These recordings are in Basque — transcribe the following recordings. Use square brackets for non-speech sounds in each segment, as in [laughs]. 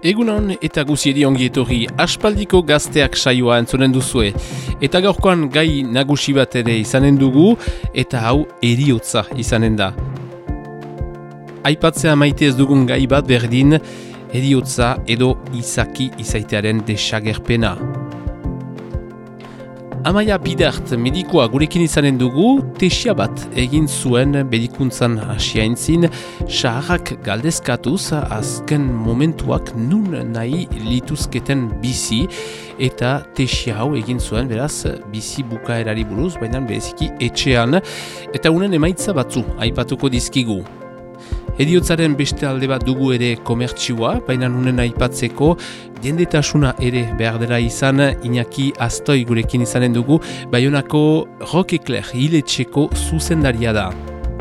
Egunon eta guziedi ongi etorri aspaldiko gazteak saioa entzonen duzue. Eta gaurkoan gai nagusi bat ere izanen dugu eta hau eriotza izanen da. Aipatzea maite ez dugun gai bat berdin eriotza edo izaki izaitearen desagerpena. Amaia Bidart medikoa gurekin izanen dugu, tesia bat egin zuen medikuntzan asiaintzin, saharrak galdezkatuz azken momentuak nun nahi lituzketen bizi, eta tesia hau egin zuen beraz bizi bukaerari buruz, baina bereziki etxean, eta unen emaitza batzu aipatuko dizkigu. Ediotzaren beste alde bat dugu ere komertsioa, baina nunen aipatzeko jendetasuna ere behar dela izan Iñaki Aztoi gurekin izanen dugu, baionako Rock Eclair hiletxeko zuzendaria da.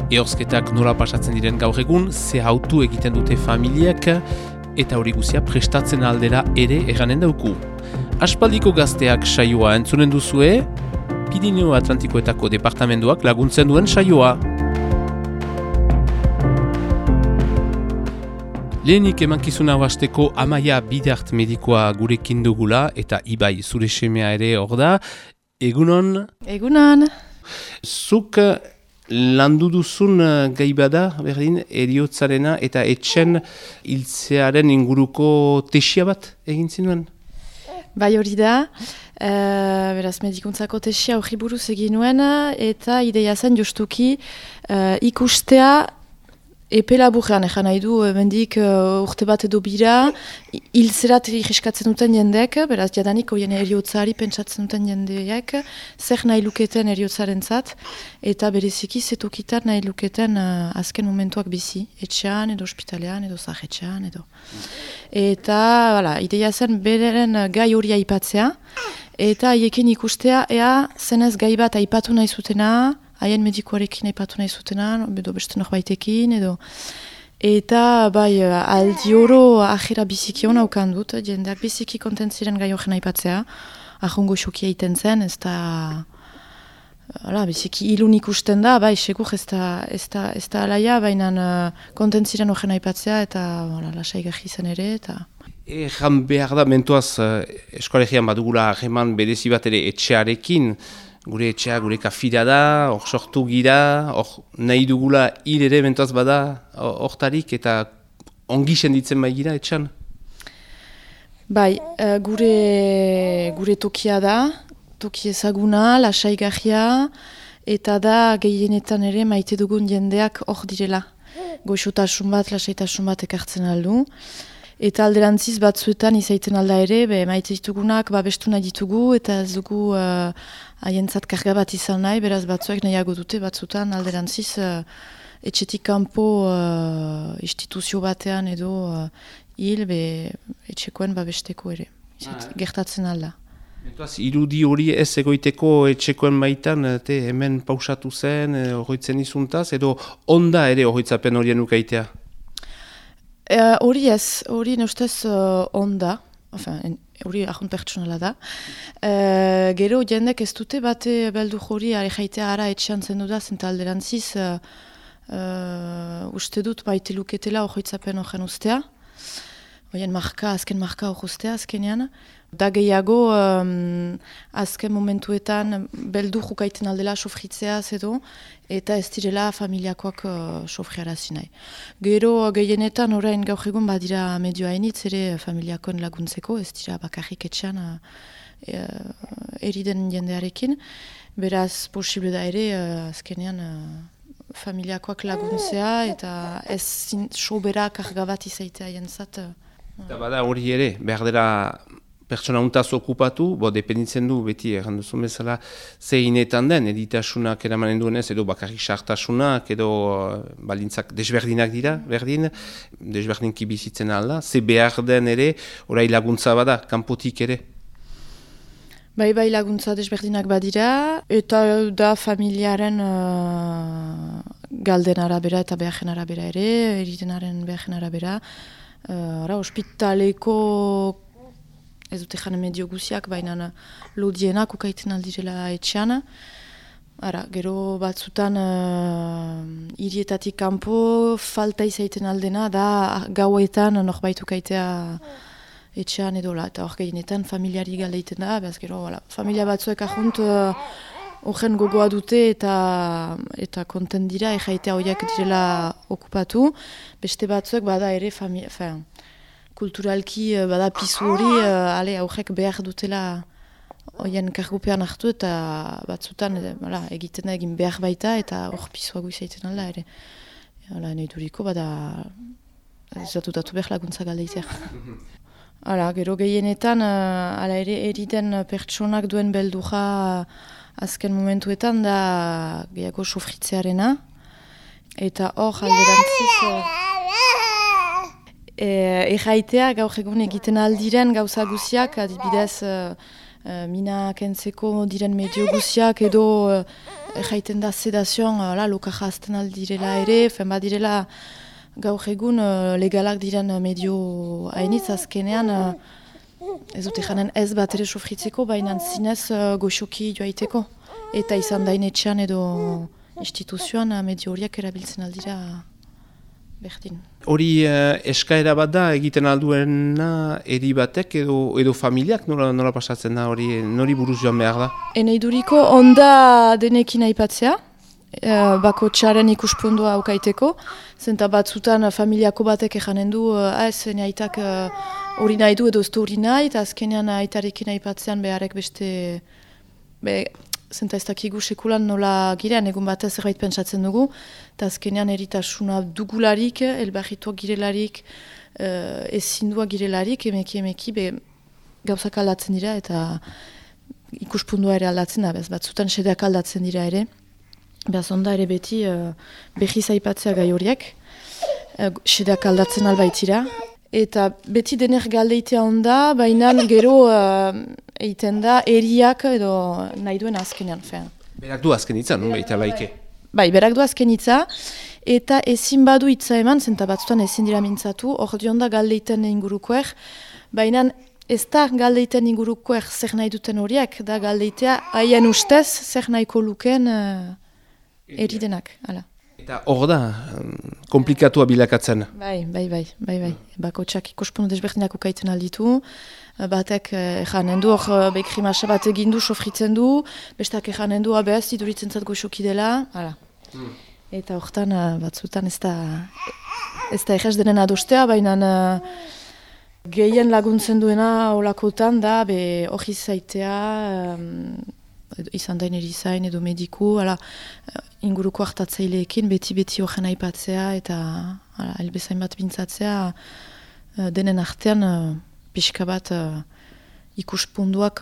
Eorzketak nola pasatzen diren gaur egun, ze autu egiten dute familiak, eta hori guzia prestatzen aldera ere eranen dauku. Aspaldiko gazteak saioa entzunen duzue, Pirineo Atlantikoetako departamenduak laguntzen duen saioa. Lehenik emankizuna basteko amaia bidart medikoa gurekin dugula eta ibai zure semea ere hor da. Egunon? Egunon. Zuk landu duzun gai bada, berdin, eriotzarena eta etxen hiltzearen inguruko tesia bat egin zinuen? Bai hori da, e, beraz medikuntzako tesia hori buruz egin nuen eta ideia zen justuki e, ikustea Epe laburrean, ezan nahi du, bendik uh, urte bat edo bira, hil zerat irriskatzen duten jendek, beraz jadanik oien eriotzari pentsatzen duten jendeek, zer nahi luketen eriotzaren zat, eta bereziki zetokitan nahi luketen uh, azken momentuak bizi, etxean edo ospitalean edo zahetxean edo. Eta, bala, ideia zen bereren gai hori aipatzea, eta haiekin ikustea, ea zenez gai bat aipatu nahi zutena, haien medikoarekin aipatu nahi zutenan, edo beste baitekin, edo... Eta, bai, aldi oro ahera biziki hona ukan dut, jendeak biziki kontent ziren gai horren aipatzea, ahongo xokia iten zen, ez da... Hala, biziki ilun ikusten da, bai, segur ez da, ez da, ez da alaia, baina uh, kontent ziren horren aipatzea, eta hala, lasai gaji zen ere, eta... Egan behar da, mentuaz, uh, eskolegian badugula heman berezi bat ere etxearekin, gure etxea, gure kafira da, hor sortu gira, hor nahi dugula hil ere mentoaz bada hortarik eta ongi senditzen bai gira etxan? Bai, uh, gure, gure tokia da, toki ezaguna, lasai eta da gehienetan ere maite dugun jendeak hor direla. Goixotasun bat, lasaitasun bat ekartzen aldu. Eta alderantziz batzuetan izaiten alda ere, be, maite ditugunak, babestu nahi ditugu, eta ez dugu uh, haientzat karga bat izan nahi, beraz batzuek nahiago dute batzutan alderantziz uh, etxetik kanpo uh, instituzio batean edo uh, hil be etxekoen babesteko ere. Ah, gertatzen alda. Entuaz, irudi hori ez egoiteko etxekoen baitan, te, hemen pausatu zen, horretzen izuntaz, edo onda ere horretzapen horien ukaitea? Hori uh, ez, hori nostez uh, onda, hori ahont pertsonala da. E, gero jendek ez dute bate beldu jori are jaitea ara etxean zen da zenta alderantziz uh, uh, uste dut baite luketela hori horren ustea. Oien marka, azken marka hor ustea azkenean. Da gehiago, um, azken momentuetan, beldu jukaiten aldela sofritzea edo, eta ez direla familiakoak uh, sofriara zinai. Gero, gehienetan, orain gaur egun badira medioa enitz ere familiakoen laguntzeko, ez dira bakarrik etxean uh, eriden jendearekin. Beraz, posible da ere, uh, azkenean, uh, familiakoak laguntzea, eta ez sobera kargabat izaitea jentzat. Eta bada hori ere, behar dela pertsona untaz okupatu, bo, dependitzen du, beti, erran duzu bezala, zeinetan den, editasunak eramanen duen ez, edo bakarrik sartasunak, edo uh, balintzak desberdinak dira, berdin, desberdinki bizitzen alda, ze behar den ere, orai laguntza bada, kanpotik ere. Bai, bai laguntza desberdinak badira, eta da familiaren uh, galden arabera eta behajen arabera ere, eritenaren behajen arabera, uh, ara, ospitaleko ez dute jane medio guziak, baina lodienak ukaiten aldirela etxean. Ara, gero batzutan uh, irietatik kanpo falta izaiten aldena da gauetan norbaitu kaitea etxean edola. Eta hor gehienetan familiari galdeiten da, behaz gero, wala, familia batzuek ahunt horren uh, gogoa dute eta eta konten dira, ejaitea horiak direla okupatu. Beste batzuek bada ere familia, kulturalki uh, bada pizu hori, uh, ale aurrek behar dutela Oien kargupean hartu eta batzutan hala, egiten da egin behar baita eta hor pizua guizaiten alda ere. Hala, nahi duriko bada zatu datu behar laguntza galdeitea. [laughs] Hala, gero gehienetan, hala ere eriten pertsonak duen belduja azken momentuetan da gehiago sofritzearena. Eta hor, alderantziz... E, Erraitea gaur egun egiten aldiren gauza guziak, adibidez... Uh, mina kentzeko diren medio guziak edo uh, jaiten da sedazioan uh, la, lokaja azten aldirela ere, fen direla gaur egun legalak diren medio hainitz azkenean ez dute janen ez bat ere sofritzeko, baina zinez uh, goxoki joaiteko. Eta izan dain etxean edo instituzioan medio horiak erabiltzen aldira berdin. Hori uh, eskaera bat da egiten alduena eri batek edo, edo familiak nola, nola pasatzen da hori nori buruz joan behar da? Eneiduriko onda denekin aipatzea, uh, bako txaren ikuspundua aukaiteko, zenta batzutan familiako batek ejanen du, uh, ez, aitak hori uh, nahi du edo ez hori nahi, eta azkenean aitarekin aipatzean beharek beste... Be, zenta ez dakigu sekulan nola girean, egun batez errait pentsatzen dugu, eta azkenean eritasuna dugularik, elbarrituak girelarik, uh, ezindua girelarik, emeki emeki, be, gauzak aldatzen dira, eta ikuspundua ere aldatzen da, bez, batzutan sedeak aldatzen dira ere, behaz onda ere beti uh, behi zaipatzea gai horiek, uh, sedeak aldatzen albaitira, eta beti dener galdeitea onda, baina gero [laughs] egiten da eriak edo nahi duen azkenean. Fean. Berak du azken itza, nun baita laike? Bai, berak du azken itza, eta ezin badu itza eman, zenta batzutan ezin dira mintzatu, hor da galdeiten ingurukoer, baina ez da galdeiten ingurukoer zer nahi duten horiek, da galdeitea haien ustez zer nahiko luken uh, eridenak. Hala. Eta hor da, komplikatua bilakatzen. Bai, bai, bai, bai, bai. Bako txak ikospunu desberdinak ukaiten alditu. Batek ejanen du, hor bekrimasa bat egin du, sofritzen du. Bestak ejanen du, abez, iduritzen zat goxoki dela. Hala. Hmm. Eta hortan batzutan ez da, ez da egez denen adostea, baina gehien laguntzen duena olakotan da, be hori zaitea, izan dain erizain edo mediku, ala, eh, inguruko hartatzaileekin beti-beti horren aipatzea eta ala, elbezain bat bintzatzea eh, denen artean uh, pixka bat ikuspunduak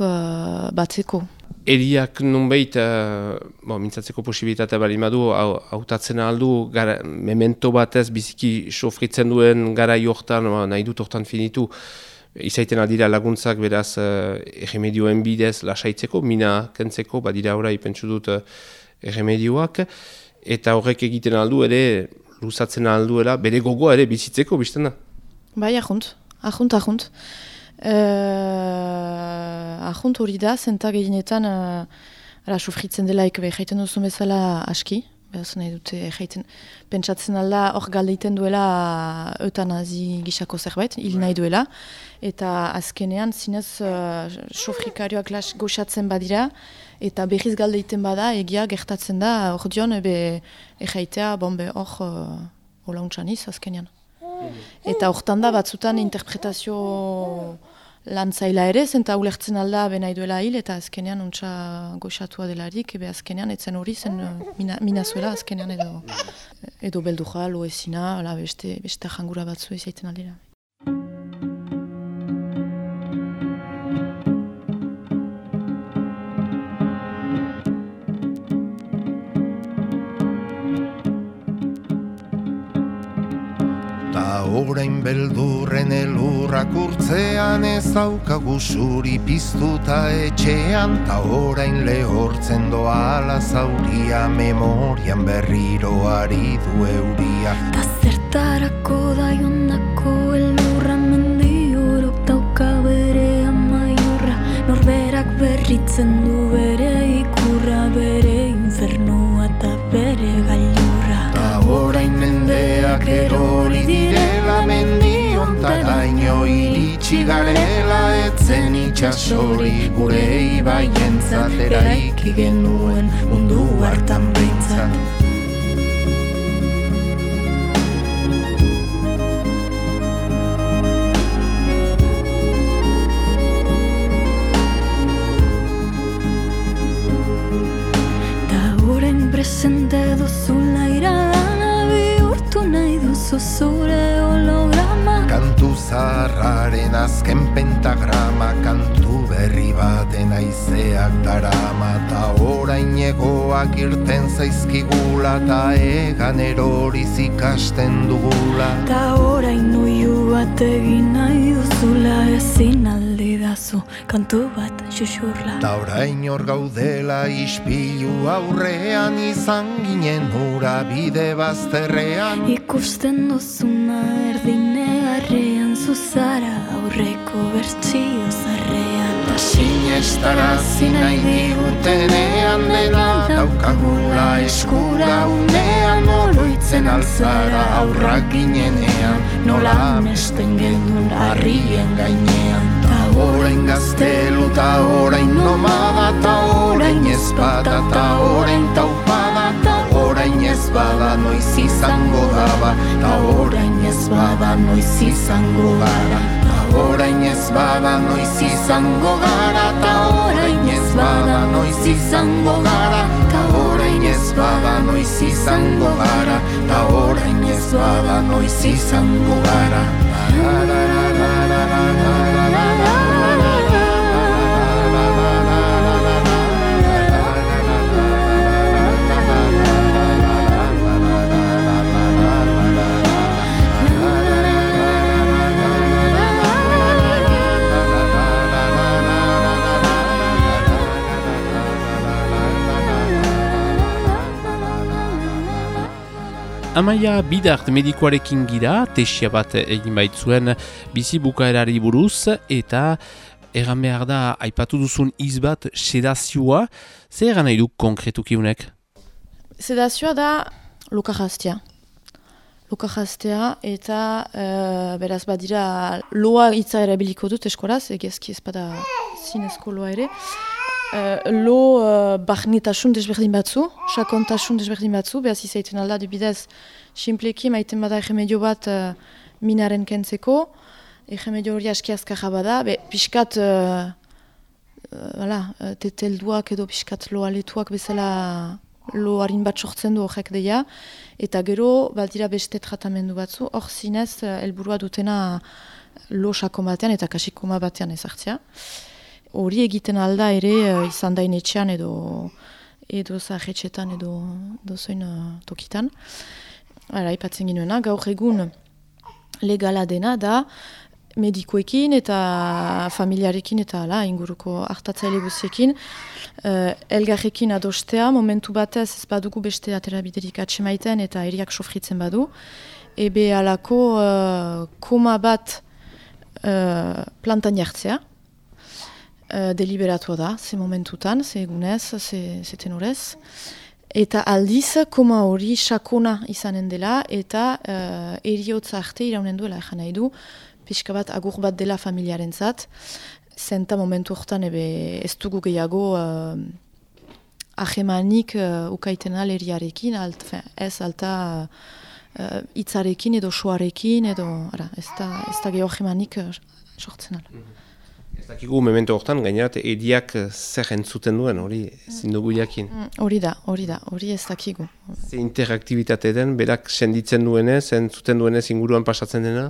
batzeko. Eriak nunbeit, uh, bo, mintzatzeko posibilitatea bali madu, hautatzen aldu, gara, memento batez biziki sofritzen duen gara jortan, nahi dut hortan finitu, izaiten aldira laguntzak beraz uh, erremedioen bidez lasaitzeko, mina kentzeko, badira orai pentsu dut uh, erremedioak, eta horrek egiten aldu ere, luzatzen alduela, bere gogoa ere bizitzeko, bizten da? Bai, ahunt, ahunt, ahunt. Uh, ahunt hori da, zentak eginetan, uh, ara, sufritzen delaik, behaiten duzu bezala aski, nahi dute jaiten pentsatzen alda hor galdeiten duela eutanazi gisako zerbait, hil nahi duela. Eta azkenean zinez uh, sofrikarioak las goxatzen badira eta berriz galdeiten bada egia gertatzen da hor dion ebe ejaitea bombe hor uh, olauntxan azkenean. Mhm. Eta hortan da batzutan interpretazio lan zaila ere, zenta ulertzen alda benai duela hil, eta azkenean untsa goxatua delarik, ebe azkenean etzen hori zen uh, mina, minazuela azkenean edo, edo beldu jalo ezina, beste, beste jangura batzu ezaiten aldera. Orain beldurren elurrak urtzean ez daukagu suri piztuta etxean ta orain lehortzen doa zauria memorian berriro ari du euria. Ta zertarako da jondako elurra mendi orok dauka bere amaiurra. Norberak berritzen du bere ikurra bere erori direla mendiontaraino iritsi garela etzen itxasori gure ibaientzat. Eraiki genuen mundu hartan behintzat duzu zure holograma? Kantu zaharraren azken pentagrama Kantu berri baten aizeak darama Ta orain egoak irten zaizkigula Ta egan eroriz ikasten dugula. Ta orain nuiu bat egin nahi duzula ezin aldi dazu Kantu bat xuxurla Ta orain hor gaudela ispilu aurrean izan ginen hura bide bazterrean. Ikusten duzuna erdine garrean zuzara aurreko bertxio zarrean. Ta sinestara zinai digutenean dena daukagula eskura unean oroitzen alzara aurrak ginenean. Nola amesten genuen harrien gainean orain gaztelu ta orain nomada ta orain ezpada ta orain taupada ta orain ez bada noiz izango daba Ta orain ez bada noiz izango gara Ta orain ez bada noiz izango gara Ta orain ez bada noiz izango gara Ta orain ez bada noiz izango gara Ta orain ez bada noiz izango gara Amaia bidart medikoarekin gira, tesia bat egin baitzuen bizi bukaerari buruz, eta egan behar da, aipatu duzun izbat sedazioa, zer egan nahi du konkretuki unek? Sedazioa da luka jaztea. Luka jaztea eta uh, beraz badira loa hitza erabiliko dut eskoraz, egezki ez bada zinezko loa ere. Uh, lo uh, barnitasun desberdin batzu, sakontasun desberdin batzu, behaz izaiten alda dubidez, simpleki maiten bada egemedio bat uh, minaren kentzeko, egemedio hori aski azkarra bada, be, piskat, uh, uh, tetelduak edo piskat lo aletuak bezala lo harin bat sortzen du horrek deia, eta gero, badira beste tratamendu batzu, hor zinez, helburua dutena lo sakon batean eta kasikoma batean ezartzea hori egiten alda ere uh, izan dain etxean edo edo zahetxetan edo dozoin uh, tokitan. Hala, ipatzen ginoena, gaur egun legala dena da medikoekin eta familiarekin eta ala, inguruko hartatzaile guziekin uh, elgarrekin adostea, momentu batez ez badugu beste aterabiderik atxemaiten eta eriak sofritzen badu. Ebe alako uh, koma bat uh, plantan jartzea, uh, deliberatua da, ze momentutan, ze egunez, ze, ze tenorez. Eta aldiz, koma hori sakona izanen dela, eta uh, eriotza arte iraunen duela, egan nahi du, pixka bat agur bat dela familiaren zat, zenta momentu horretan ebe ez dugu gehiago uh, ahemanik uh, ukaiten aleriarekin, alt, fin, ez alta uh, itzarekin edo soarekin, edo ara, ez da, da gehiago ahemanik uh, sortzen ala. Mhm. Ez dakigu memento hortan, gainerat, ediak zer entzuten duen, hori ezin dugu jakin. Mm, hori da, hori da, hori ez dakigu. Ze interaktibitate den, berak senditzen duenez, entzuten duenez inguruan pasatzen dena?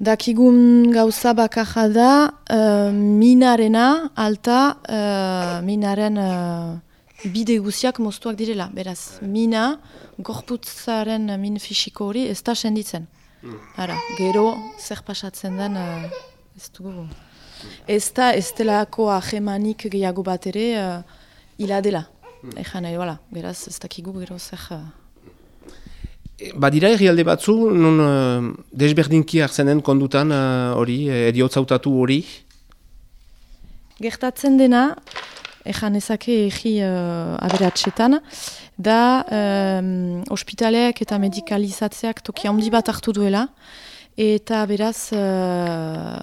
Dakigun gauza bakarra da, uh, minarena, alta, uh, minaren uh, bide guziak moztuak direla. Beraz, mina, gorputzaren min fisiko hori, ez da senditzen. Mm. Ara, gero, zer pasatzen den, uh, ez dugu ez da ez delako ahemanik gehiago bat ere uh, ila dela. Hmm. Ejan nahi, wala, beraz ez dakigu gero zer... Uh... Badira errialde batzu, nun uh, desberdinki arzenen kondutan hori, uh, eriotzautatu hori? Gertatzen dena, ejan ezake egi uh, aberatsetan, da um, ospitaleak eta medikalizatzeak toki handi bat hartu duela, eta beraz uh,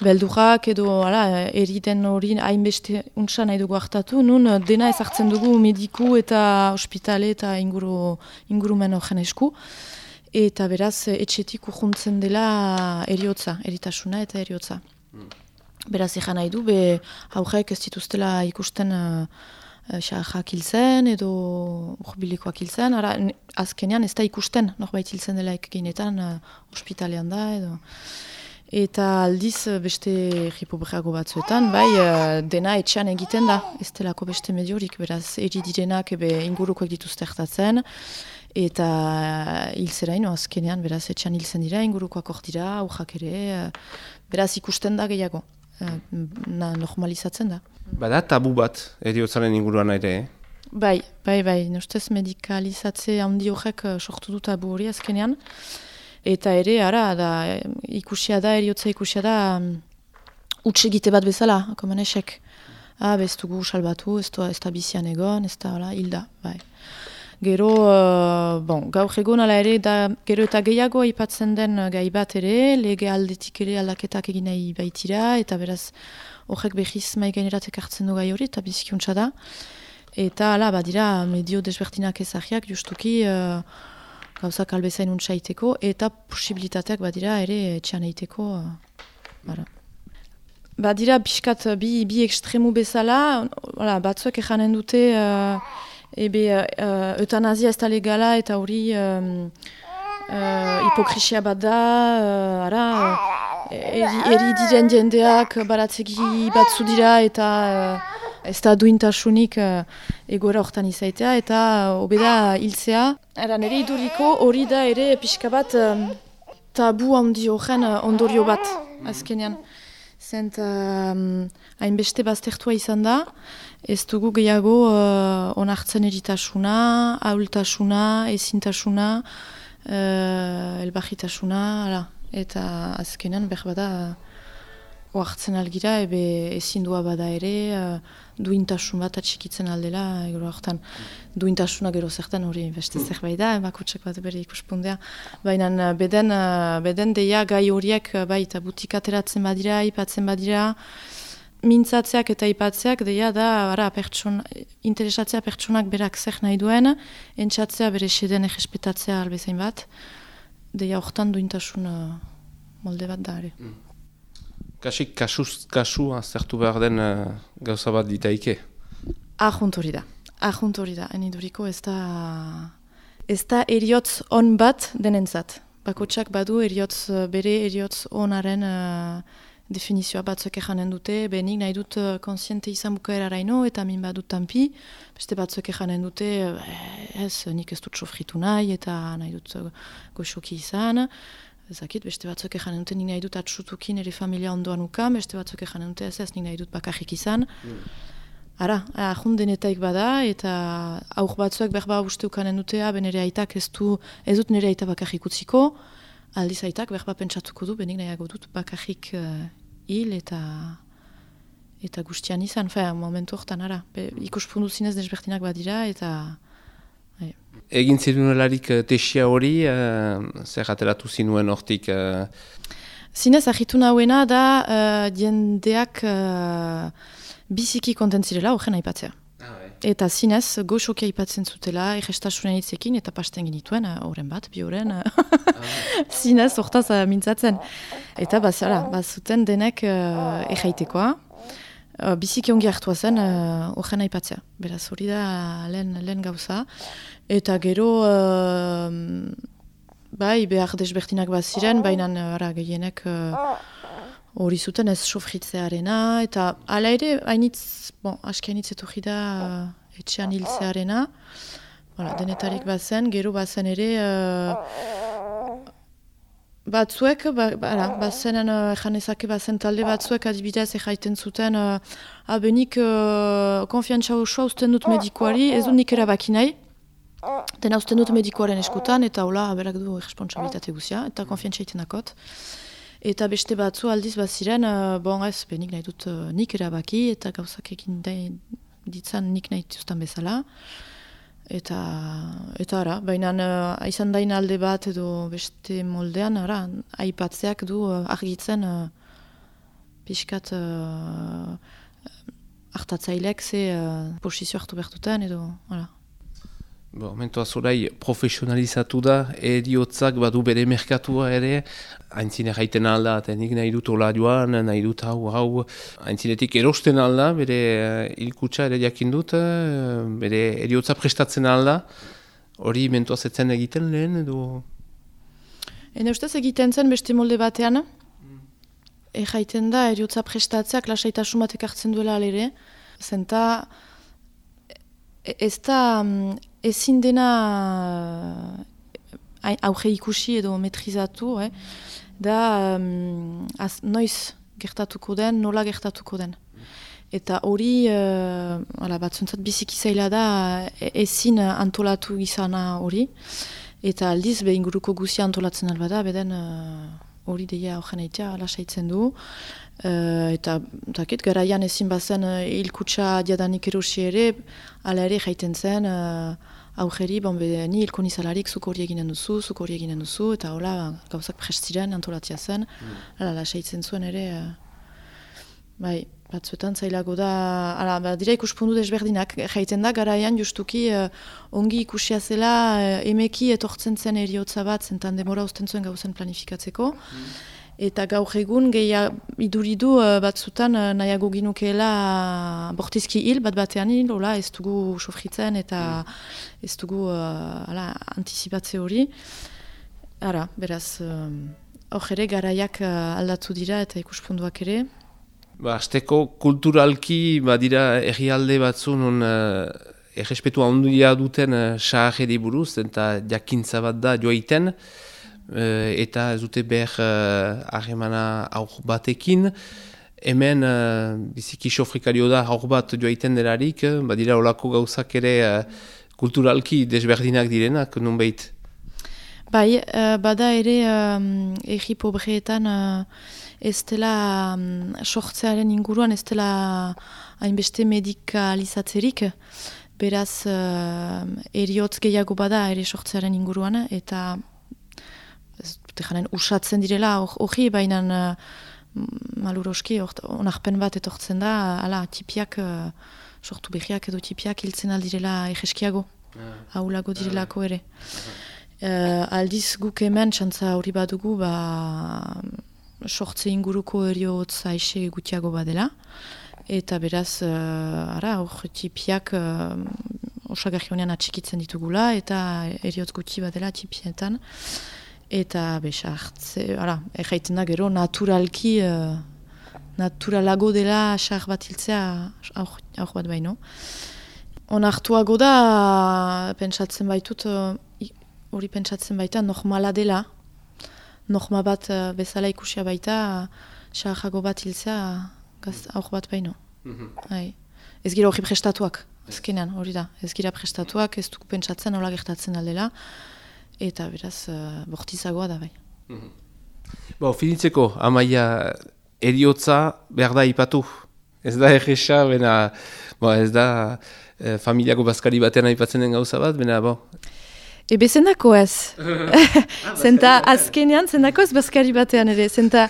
beldurrak edo ala, eriten hori hainbeste untsa nahi dugu hartatu, nun dena ezartzen dugu mediku eta ospitale eta inguru, ingurumen horren esku, eta beraz etxetik urruntzen dela eriotza, eritasuna eta eriotza. Mm. Beraz egan nahi du, be haurek ez dituztela ikusten uh, xarrak hilzen edo urbilikoak hilzen. Ara, azkenean ez da ikusten norbait hilzen dela ekinetan uh, ospitalean da edo. Eta aldiz beste ripobrago batzuetan, bai dena etxean egiten da, ez delako beste mediorik, beraz eri direnak ebe ingurukoak dituzte hartatzen, eta hilzera ino azkenean, beraz etxean hilzen dira, ingurukoak hor dira, aurrak ere, beraz ikusten da gehiago. Eh, na, normalizatzen da. Bada tabu bat, eriotzaren inguruan ere, eh? Bai, bai, bai, nustez medikalizatze handi horrek sortu du tabu hori azkenean. Eta ere, ara, da, ikusia da, eriotza ikusia da, um, utxe egite bat bezala, komenesek. Ah, beztugu salbatu, ez da bizian egon, ez da, hilda, bai. Gero, uh, bon, gaur egon ala ere, da, gero eta gehiago aipatzen den gai bat ere, lege aldetik ere aldaketak egin nahi baitira, eta beraz, horrek behiz mai gaineratek hartzen du gai hori, eta bizkiuntza da. Eta, ala, badira, medio desbertinak ezagiak, justuki, uh, gauzak albezain untsaiteko, eta posibilitateak badira ere etxean eiteko. Uh, badira, biskat, bi, bi ekstremu bezala, batzuek ejanen dute, uh, ebe uh, eutanazia ez da legala eta hori um, uh, hipokrisia bat da, uh, ara, uh, eri, diren jendeak baratzegi batzu dira eta uh, ez da duintasunik uh, egoera hortan izaitea eta uh, obeda hiltzea. Era nire iduriko hori da ere pixka bat um, tabu handi horren ondorio bat azkenean. Zent hainbeste baztertua izan da, ez dugu gehiago uh, onartzen eritasuna, ahultasuna, ezintasuna, uh, elbajitasuna, ala. eta azkenan behar bada oartzen algira, ebe ezindua bada ere, uh, duintasun bat atxikitzen aldela, egero horretan duintasuna gero zertan hori beste zerbait da, bakotxak bat bere ikuspundea. Baina beden, beden deia gai horiek, bai, eta butik ateratzen badira, ipatzen badira, mintzatzeak eta ipatzeak deia da ara, pertson, interesatzea pertsonak berak zer nahi duen, entzatzea bere xeden egespetatzea albezain bat, deia hortan duintasun uh, molde bat da ere. Mm. Kasik kasuz kasua zertu behar den uh, gauza bat ditaike? Ahunt hori da. Ahunt hori da. Eniduriko ez da... Ez da eriotz on bat denentzat. Bakotsak badu eriotz bere eriotz onaren... Uh, definizioa batzuk ejanen dute, benik nahi dut uh, konsiente izan bukaera raino, eta min badut tampi, beste batzuk ejanen dute, eh, ez, nik ez dut sofritu nahi, eta nahi dut uh, goxoki izan, ezakit, beste batzuk ejanen dute, nik nahi dut atsutukin ere familia ondoan ukam, beste batzuk ejanen dute, ez ez, nik nahi dut bakarrik izan. Mm. Ara, ahun denetaik bada, eta aur batzuek berba uste ukanen dute, ben ere aitak ez, du, ez dut nire aita bakarrik utziko, aldiz aitak berba pentsatuko du, benik nahiago dut bakarrik uh, hil eta eta guztian izan, fe, momentu horretan ara. Be, ikuspundu zinez desbertinak badira eta... Hai. Egin zirunelarik uh, tesia hori, uh, zer ateratu zinuen hortik? Uh... Zinez, ahitu nahuena da uh, diendeak uh, biziki kontentzirela horren aipatzea. Eta zinez, goxokia ipatzen zutela, egestasunen hitzekin, eta pasten genituen, eh, horren bat, bi horren, eh, [laughs] zinez, hortaz uh, mintzatzen. Eta bazara, bazuten denek uh, egeitekoa, uh, biziki ongi hartua zen horren uh, aipatzea. Beraz, hori da lehen, lehen gauza. Eta gero, bai, behar desbertinak bat ziren, baina uh, gehienek hori zuten ez sofritzearena, eta ala ere, hainitz, bon, aski hainitz etorri da uh, etxean hiltzearena, voilà, denetarik bazen, gero bazen ere, uh, batzuek, ba, ba, bazenen, uh, janezake bazen talde batzuek adibidez ejaiten zuten, uh, abenik uh, konfiantza osoa usten dut medikoari, ez dut nik erabaki nahi, dena usten dut medikoaren eskutan, eta hola, berak du responsabilitate guzia, eta konfiantza iten dakot. Eta beste batzu aldiz bat uh, bon ez, benik nahi dut uh, nik erabaki, eta gauzak egin ditzan nik nahi dituztan bezala. Eta, eta ara, baina uh, izan dain alde bat edo beste moldean, ara, aipatzeak du uh, argitzen uh, pixkat uh, hartatzailek ze uh, posizio hartu behartutan edo, ara. Bo, mentu azurai profesionalizatu da, eriotzak badu bere merkatua ere, haintzine jaiten alda, eta nik nahi dut ola joan, nahi dut hau, hau, haintzinetik erosten alda, bere uh, ilkutsa ere jakin dut, uh, bere eriotza prestatzen alda, hori mentu azetzen egiten lehen, edo... Ene ustez egiten zen beste molde batean, mm. e jaiten da eriotza prestatzeak lasaitasun batek hartzen duela alere, zenta e, ez da mm, ezin dena uh, auge ikusi edo metrizatu, eh? da um, az, noiz gertatuko den, nola gertatuko den. Eta hori, uh, batzuntzat biziki zaila da e, ezin antolatu izana hori. Eta aldiz, behin guruko guzia antolatzen alba da, beden uh, hori uh, deia horren eitea, lasaitzen du. Uh, eta, takit, garaian ezin bazen uh, ilkutsa diadanik erosi ere, ala ere jaiten zen, aurreri, bon, ni ilko nizalarik zuk hori eginen duzu, zuk hori eginen duzu, eta hola gauzak prestiren antolatia zen, mm. ala, lasaitzen zuen ere, uh, bai, batzuetan zailago da, ala, ba, dira ikuspundu desberdinak, jaiten da, garaian justuki uh, ongi ikusia zela, uh, emeki etortzen zen eriotza bat, zentan demora usten zuen gauzen planifikatzeko, mm. Eta gaur egun gehi iduridu uh, batzutan uh, nahiago ginukeela bortizki hil, bat batean hil, ola, ez dugu sofritzen eta mm. ez dugu uh, ala, antizipatze hori. Ara, beraz, hor ere garaiak uh, aldatu dira eta ikuspunduak ere. Ba, azteko kulturalki badira errialde batzu non uh, errespetua onduia duten uh, buruz eta jakintza bat da joaiten. Eh, eta ez dute behar uh, ahemana aur batekin. Hemen uh, biziki sofrikario da aur bat joaiten delarik, badira olako gauzak ere uh, kulturalki desberdinak direnak, nun behit? Bai, bada ere um, egi pobreetan uh, ez dela um, sortzearen inguruan, ez dela hainbeste medikalizatzerik, beraz uh, eriotz gehiago bada ere sortzearen inguruan, eta ez janen usatzen direla hori, baina uh, maluroski onarpen bat etortzen da, ala, tipiak, uh, sortu behiak edo tipiak hiltzen aldirela egeskiago, ah. ahulago direlako ere. Uh, aldiz guk hemen txantza hori badugu, ba, sortze inguruko eriotz aixe gutiago badela, eta beraz, uh, ara, hor tipiak uh, osagarri honean atxikitzen ditugula, eta eriotz guti badela tipietan. Eta besa hartze, ara, erraiten da gero naturalki, uh, naturalago dela sar bat hiltzea aur bat baino. Onartuago da, pentsatzen baitut, hori uh, pentsatzen baita, normala dela, norma bat uh, bezala ikusia baita, sarrago bat hiltzea aur bat baino. Mm -hmm. Ez gira hori prestatuak, ezkenean, hori da, ez gira prestatuak, ez duk pentsatzen, hola gertatzen aldela, eta beraz uh, bortizagoa da bai. Mm Bo, finitzeko, amaia eriotza behar da ipatu. Ez da egesa, bena, bo, ez da eh, familiako bazkari batean aipatzen den gauza bat, bena, bo. Ebe zendako ez. zenta azkenean, zendako ez bazkari batean ere. Zenta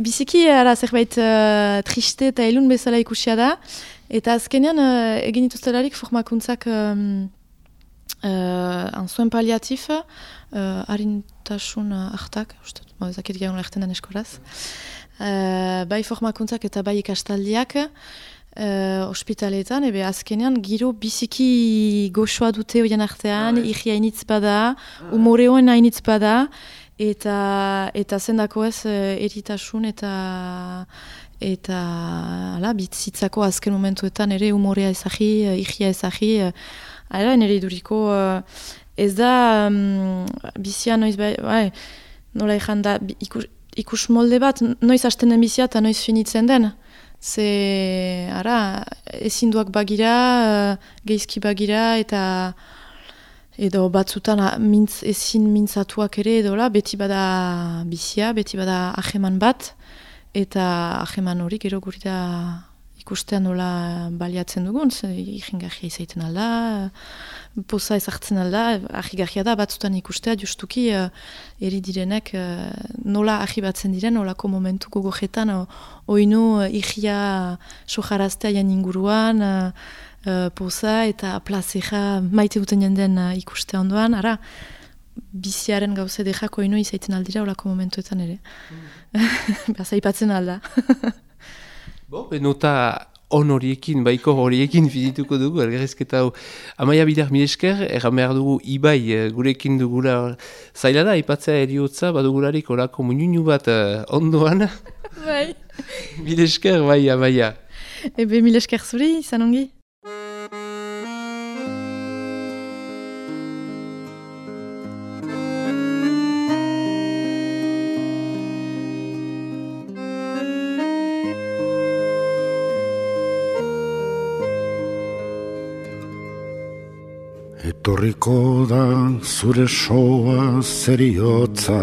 biziki ara zerbait uh, triste eta elun bezala ikusia da. Eta azkenean uh, egin dituztelarik formakuntzak Uh, anzuen paliatif, uh, harintasun uh, hartak, uste, bo, ezakit gehun lehten den eskoraz. Uh, bai formakuntzak eta bai ikastaldiak, uh, ospitaletan, ebe azkenean, giro biziki goxoa dute hoien artean, ah, irri hainitz bada, ah. umore hoen hainitz bada, eta, eta zendako ez uh, eritasun eta eta ala, bitzitzako azken momentuetan ere umorea ezagi, irria ezagi, Hala, nire iduriko, ez da, um, bizia noiz bai, bai, nola ezan da, ikus, ikus molde bat, noiz hasten den bizia eta noiz finitzen den. Ze, ara, ezinduak bagira, uh, geizki bagira, eta edo batzutan a, mintz, ezin mintzatuak ere edola, beti bada bizia, beti bada aheman bat, eta aheman hori gero guri da ikustean nola baliatzen dugun, ikingarria izaiten alda, poza ezartzen alda, ahigarria da batzutan ikustea justuki uh, eri direnek uh, nola ahibatzen diren, nolako momentu gogojetan, oinu uh, ihia sojaraztea jan inguruan, uh, poza eta plazera maite duten jenden uh, ikuste ondoan, ara, biziaren gauze dejako ino izaiten aldira olako momentuetan ere. Mm. [laughs] Baza ipatzen alda. [laughs] Bo, benota on horiekin, baiko horiekin fizituko dugu, ergerezketa hau. Amaia bidar mi esker, erran behar dugu ibai gurekin dugula zaila da, ipatzea eriotza, badugularik orako muninu bat uh, ondoan. Bai. [laughs] Mil esker, bai, amaia. Ebe, mil esker zuri, izan ongi. Etorriko da zure soa zeriotza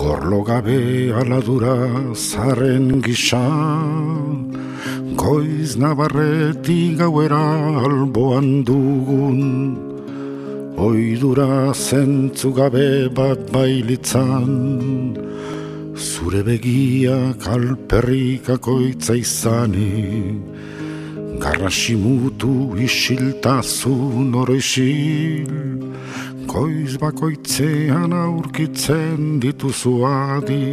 Gorlo gabe aladura zaren gisa. Goiz nabarreti gauera alboan dugun. Oidura zentzu gabe bat bailitzan. Zure begiak alperrikako izanik Garrasimutu isiltasun oro isil Goiz bakoitzean aurkitzen dituzu adi.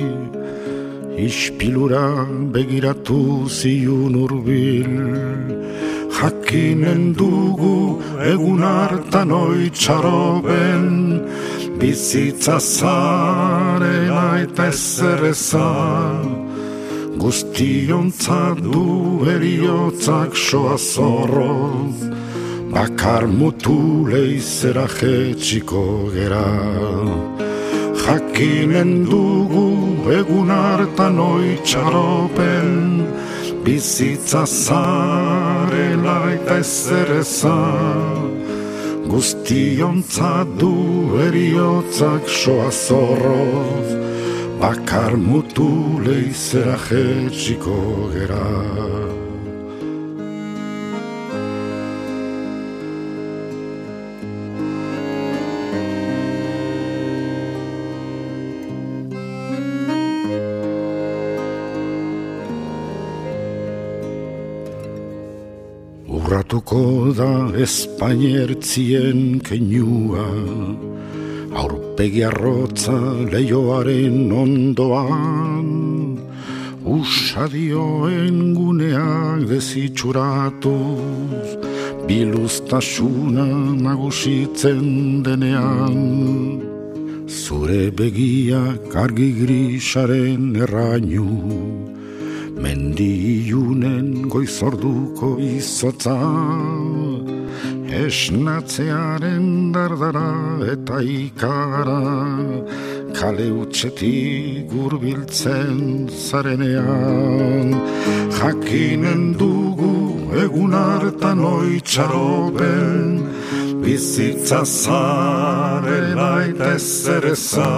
Ispilura begiratu ziun urbil Jakinen dugu egun hartan oitxaroben Bizitza zarela eta ezerezan Guztiontzat du eriotzak soa zorroz Bakar mutu leizera jetxiko gera Jakinen dugu egun hartan oitxaropen Bizitza zarela eta ezer ezan Guztiontzat du eriotzak soa zorroz bakar mutu leizera jetxiko gera. Urratuko da Espainiertzien kenua, aurpegi arrotza leioaren ondoan usadioen guneak dezitsuratuz biluztasuna nagusitzen denean. Zure begiak argi grisaren errainu mendi iunen goizorduko izotza Esnatzearen dardara eta ikara Kale utxetik gurbiltzen zarenean. Jakinen dugu egun hartan oitxaropen Bizitza zarela eta ezereza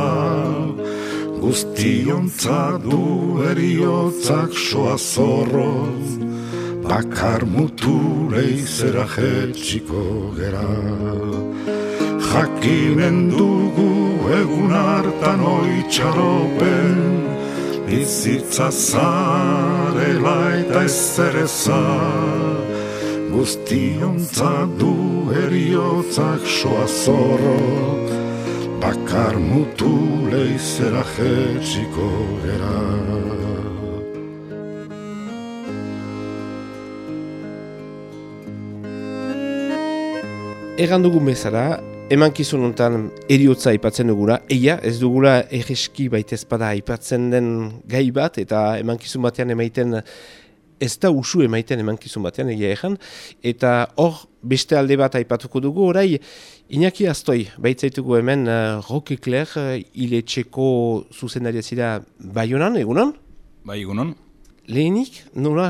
Guztiontza du eriotzak soa zorroz bakar mutu leizera jetxiko gera. Jakinen dugu egun hartan oitxaropen, bizitza zarela eta ezereza, guztiontza du eriotzak soa zorrot, bakar mutu leizera jetxiko gera. Egan dugu bezala, eman kizun honetan eriotza aipatzen dugula, eia ez dugula egeski baitezpada aipatzen den gai bat, eta eman kizun batean emaiten, ez da usu emaiten eman kizun batean, egia egan, eta hor beste alde bat aipatuko dugu, orai, Iñaki Aztoi, baitzaitugu hemen, uh, Roque Kler, uh, ile txeko zuzendaria zira baionan, egunon? Bai, egunon. Lehenik, nola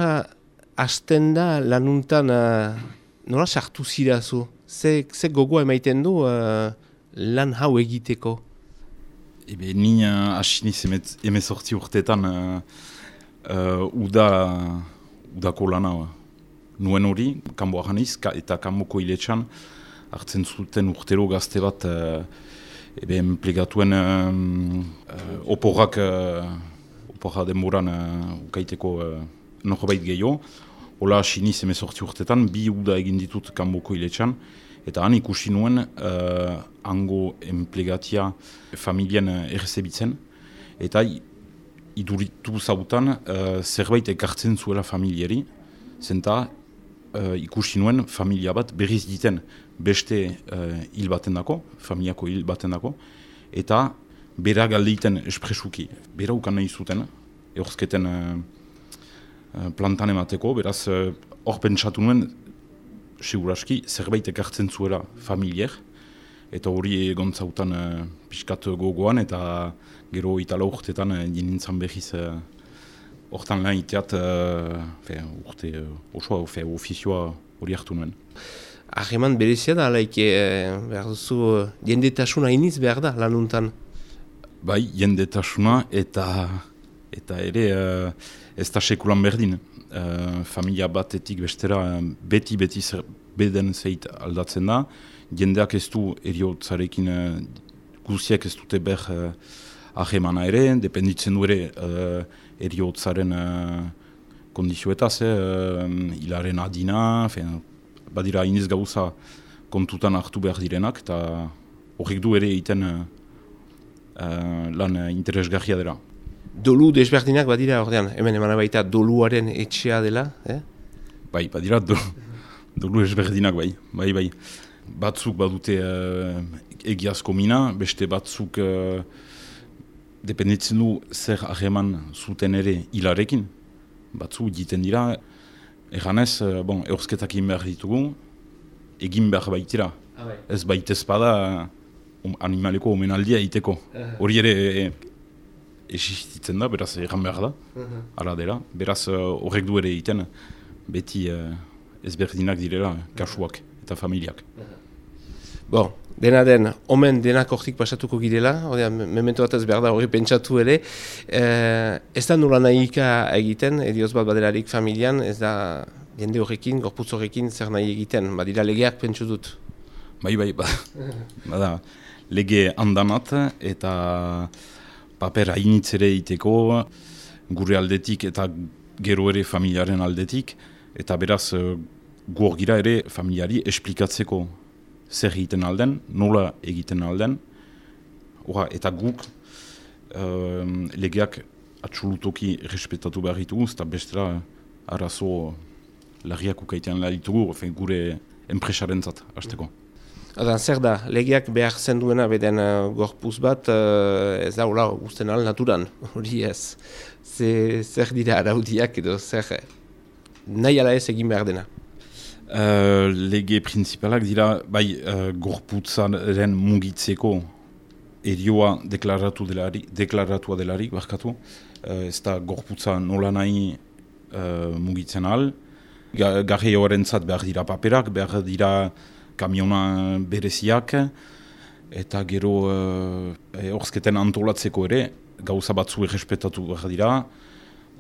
hasten da lanuntan, uh, nola sartu zira zu? Ze, ze gogoa emaiten du uh, lan hau egiteko? Ebe, ni uh, asiniz emezortzi urtetan uh, uh, uda, udako lana uh, nuen hori, kanboa janiz, ka, eta kanboko hiletxan, hartzen zuten urtero gazte bat, uh, ebe, enplegatuen um, uh, oporrak, uh, oporra denboran uh, ukaiteko uh, norbait gehiago, Ola asiniz emezortzi urtetan, bi uda egin ditut kanboko hiletxan, eta han ikusi nuen uh, hango enplegatia familien uh, errezebitzen, eta iduritu zautan uh, zerbait ekartzen zuela familiari, zenta uh, ikusi nuen familia bat berriz diten beste uh, hil baten dako, familiako hil baten dako, eta bera galdeiten espresuki, bera ukan nahi zuten, eurzketen Eh, plantan emateko, beraz eh, hor pentsatu nuen seguraski zerbait ekartzen zuela familier eta hori egon zautan uh, pixkat gogoan eta gero itala urtetan uh, nintzen behiz hortan uh, lan iteat uh, urte uh, osoa, fe, ofizioa hori hartu nuen. Ahreman berezia da, laik, eh, behar duzu, jendetasuna iniz behar da lanuntan? Bai, jendetasuna eta eta ere ez da sekulan berdin. Uh, familia batetik bestera beti beti zer, beden zeit aldatzen da. Jendeak ez du eriotzarekin uh, guziak ez dute ber uh, ahemana ere, dependitzen du ere uh, eriotzaren uh, kondizioetaz, uh, hilaren adina, fen, badira iniz gauza kontutan hartu behar direnak, eta horrek du ere egiten uh, lan uh, interesgarria dela dolu desberdinak badira ordean, hemen emana baita doluaren etxea dela, eh? Bai, badira do, dolu desberdinak bai, bai, bai. Batzuk badute uh, egiazko mina, beste batzuk uh, dependitzen du zer ahreman zuten ere hilarekin. Batzuk egiten dira, eganez, uh, bon, eursketak behar ditugu, egin behar baitira. Ah, bai. Ez baitez bada um, animaleko omenaldia egiteko. Hori ere existitzen da, beraz egan behar da, mhm. ala dela. Beraz eh, horrek du ere egiten beti uh, ezberdinak direla kasuak eta familiak. Mhm. Bon, dena den, omen denak hortik pasatuko girela, odea, memento bat ez behar da hori pentsatu ere, eh, ez da nola nahika egiten, edioz bat badelarik familian, ez da jende horrekin, gorputz horrekin zer nahi egiten, badira legeak pentsu dut. Bai, bai, ba. bada, lege handanat eta paper hainitz ere iteko, gure aldetik eta gero ere familiaren aldetik, eta beraz uh, gira ere familiari esplikatzeko zer egiten alden, nola egiten alden, Ora, eta guk uh, legeak atxulutoki respetatu behar ditugu, eta bestela arazo larriak ukaitean lahitugu, gure enpresaren zat, hasteko. Adan, zer da, legiak behar zenduena beden uh, gorpuz bat, uh, ez da, hola, guzten al naturan, [laughs] hori ez. Ze, zer dira araudiak edo, zer nahi ala ez egin behar dena? Uh, lege principalak dira, bai, uh, gorputzaren mugitzeko erioa deklaratu delari, deklaratua delarik, barkatu. Uh, ez da, gorputza nola nahi uh, mugitzen al. Garri horren zat behar dira paperak, behar dira kamiona bereziak, eta gero horzketen eh, antolatzeko ere, gauza batzu errespetatu behar dira,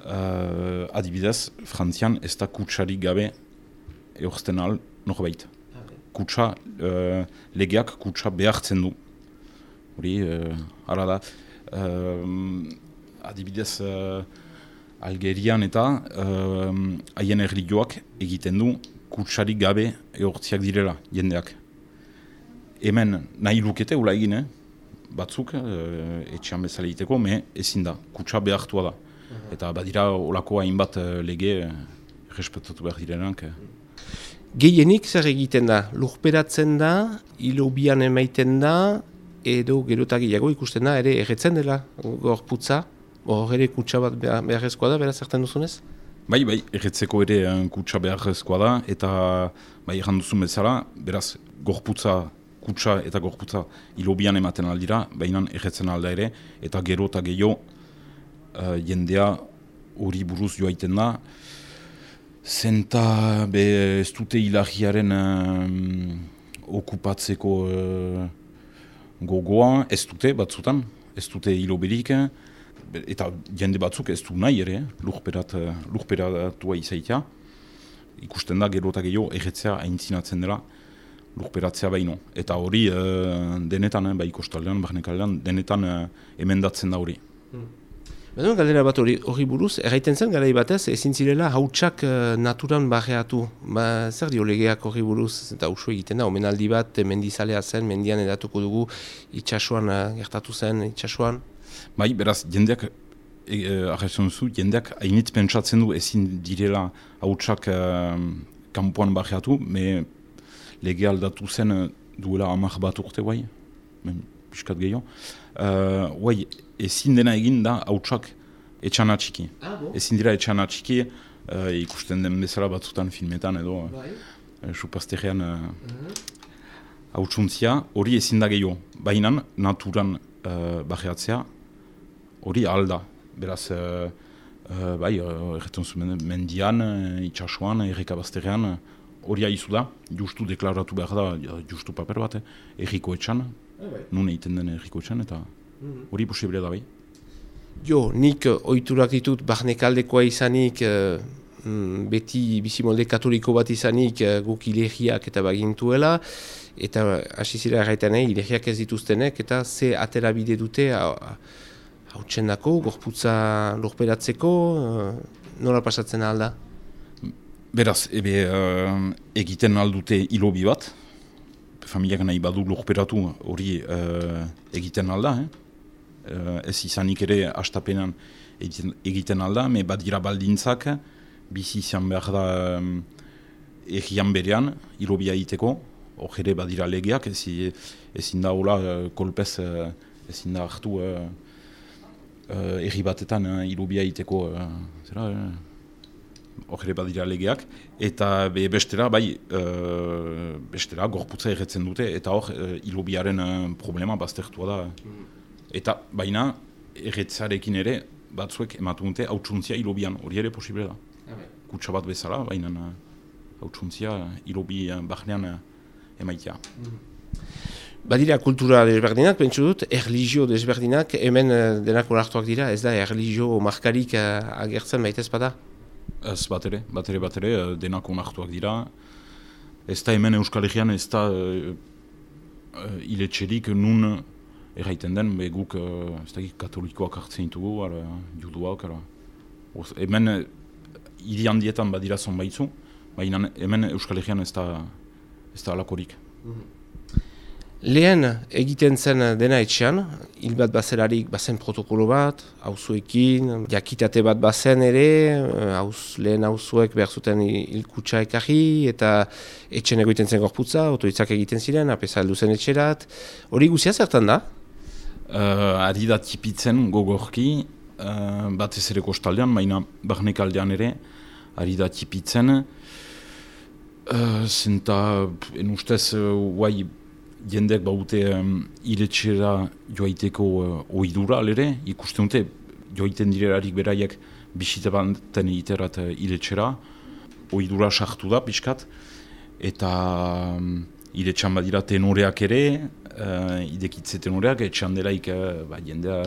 uh, adibidez, frantzian ez da kutsarik gabe horzten al norbait. Kutsa, uh, legeak kutsa behartzen du. Hori, uh, ara da, adibidez, Algerian eta haien uh, erlioak egiten du kutsarik gabe eortziak direla jendeak. Hemen nahi lukete ula egin, eh? batzuk e, etxean bezala egiteko, me ezin da, kutsa behartua da. Mhm. Eta badira olako hainbat eh, lege eh, respetatu behar direnak. Gehienik zer egiten da, lurperatzen da, ilobian emaiten da, edo gerotak gehiago ikusten da, ere erretzen dela gorputza, hor ere kutsa bat beharrezkoa da, beraz zertan duzunez? Bai, bai, erretzeko ere uh, kutsa beharrezkoa da, eta bai, duzun bezala, beraz, gorputza, kutsa eta gorputza ilobian ematen aldira, baina erretzen alda ere, eta gero eta gehiago uh, jendea hori buruz joaiten da, zenta be ez dute hilagiaren uh, okupatzeko uh, gogoa ez dute batzutan, ez dute hiloberik, eta jende batzuk ez du nahi ere, lurperat, lurperatua izaitea, ikusten da gero eta gehiago erretzea aintzinatzen dela lurperatzea baino. Eta hori uh, denetan, eh, bai kostaldean, barnekaldean, denetan uh, emendatzen da hori. Hmm. Baina galdera bat hori, hori buruz, erraiten zen gara batez ezin zirela hautsak uh, naturan barreatu. Ba, zer dio legeak hori buruz, eta usu egiten da, omenaldi bat, mendizalea zen, mendian edatuko dugu, itxasuan uh, gertatu zen, itxasuan. Bai, beraz, jendeak e, e, zu, jendeak hainitz pentsatzen du ezin direla hautsak e, kanpoan barriatu, me lege aldatu zen e, duela amak bat urte guai, piskat gehiago. Uh, ezin dena egin da hautsak etxan atxiki. Ah, ezin dira etxan atxiki, uh, ikusten den bezala batzutan filmetan edo, bai. uh, supazterean uh, hautsuntzia, hori ezin da gehiago. Baina naturan uh, barriatzea, hori alda beraz, uh, uh, bai, erretzen zuen mendian, itxasuan, erreka bazterrean, hori haizu da, justu deklaratu behar da, justu paper bat, erriko etxan, ah, bai. nun egiten den erriko etxan, eta mhm. hori mm posible da bai. Jo, nik ohiturak ditut barnekaldekoa izanik, mm, beti bizimolde katoliko bat izanik guk ilegiak eta bagintuela, eta hasi zira erraiten ilegiak ez dituztenek, eta ze atera bide dute, hautzen dako, gorputza lorperatzeko, uh, nola pasatzen alda? Beraz, ebe, uh, egiten aldute hilobi bat, familiak nahi badu lorperatu hori uh, egiten alda, eh? uh, ez izanik ere astapenan egiten, egiten alda, me badira baldintzak, bizi izan behar da um, egian berean, hilobia egiteko, hor ere badira legeak, ezin da hola kolpez, ezin da hartu uh, erri batetan uh, irubia iteko uh, zera, uh, badira legeak, eta be, bestera, bai, uh, bestera, gorputza erretzen dute, eta hor, uh, ilubiaren uh, problema baztertua da. Mm. Eta, baina, erretzarekin ere, batzuek ematu dute, hautsuntzia ilubian, hori ere posible da. Okay. Kutsa bat bezala, baina, hautsuntzia ilubi uh, bahnean uh, emaitea. Mm. Badira kultura desberdinak, pentsu dut, erligio desberdinak, hemen uh, denak olartuak dira, ez da erligio markarik uh, agertzen baita ez bada? Ez bat ere, bat ere, bat ere, uh, denak onartuak dira. Ez da hemen Euskal Herrian, ez da uh, uh, iletxerik nun erraiten den, be guk, uh, ez da katolikoak hartzen ditugu, ara, juduak, ara. hemen uh, hiri handietan badira zonbaitzu, baina hemen Euskal Herrian ez da, ez da alakorik. Mhm. Lehen egiten zen dena etxean, hil bat bazelarik bazen protokolo bat, hauzuekin, jakitate bat bazen ere, hauz, lehen hauzuek behar zuten hilkutsa ekarri, eta etxen egoiten zen gorputza, otoitzak egiten ziren, apesa heldu zen etxerat. Hori guzia zertan da? Uh, Ari da tipitzen gogorki, uh, bat ez ere kostaldean, baina barnek ere, ari da tipitzen. Uh, zenta, en ustez, uh, jendeak baute um, iretxera joaiteko uh, oidura alere, ikusten dute joaiten direrarik beraiek bisita banten iterat uh, iretxera, oidura sartu da pixkat, eta um, iretxan badira tenoreak ere, uh, idekitze tenoreak, etxan delaik uh, ba, jendea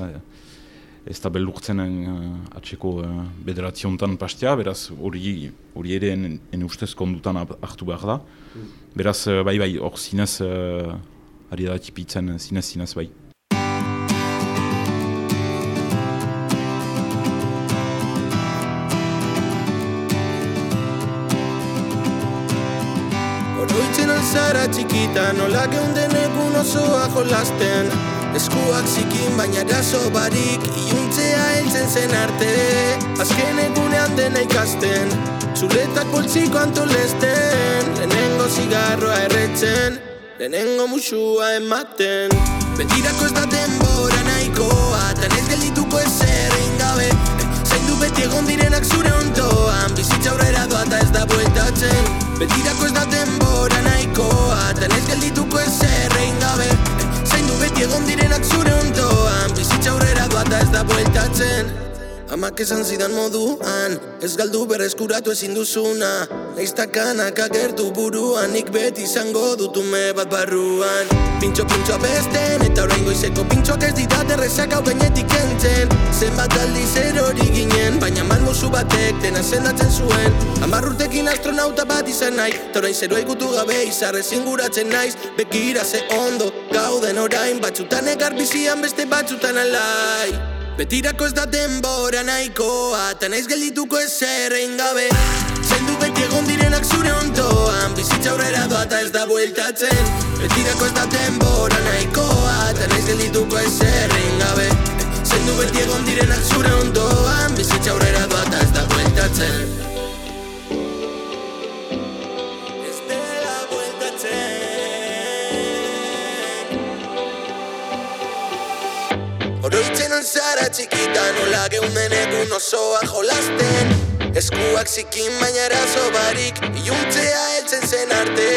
ez da belurtzen uh, atxeko uh, bederatziontan pastea, beraz hori ere ene ustez kondutan hartu behar da. Beraz, uh, bai bai, hor zinez, uh, ari da tipitzen zinez zinez bai. Oroitzen alzara txikita, nola geunden egun osoa jolasten. Eskuak zikin baina eraso barik Iuntzea heltzen zen arte. Azken egunean dena ikasten Zuretak poltsiko antolesten Lehenengo zigarroa erretzen Lehenengo musua ematen Betirako ez da denbora nahikoa Tan ez geldituko ez errein gabe Zain du beti egon direnak zure ondoan Bizitza aurrera doa eta ez da bueltatzen Betirako ez da denbora nahikoa Tan ez geldituko ez errein gabe Zain du beti egon direnak zure ondoan Bizitza aurrera doa eta ez da bueltatzen Amak esan zidan moduan Ez galdu berreskuratu ezin duzuna. Leiztakanak agertu buruan Nik beti izango dutume bat barruan. Pintxo pintxo besten Eta orain goizeko pintxoak ez ditat errezak hau gainetik entzen Zenbat aldiz erori ginen Baina malmuzu batek dena sendatzen zuen. Amar urtekin astronauta bat izan nahi Eta orain zeroa ikutu gabe izarre zinguratzen naiz. Bekira ze ondo gauden orain Batxutan egar bizian beste batxutan alai Betirako ez da denbora nahikoa Ta naiz geldituko ez errein gabe. Zaindu beti egon direnak zure ondoan Bizitza aurrera doa eta ez da bueltatzen. Betirako ez da denbora nahikoa Ta naiz geldituko ez errein gabe. Zaindu beti egon direnak zure ondoan txikita nola geunden egun osoa jolasten Eskuak zikin baina eraso barik Iuntzea heltzen zen arte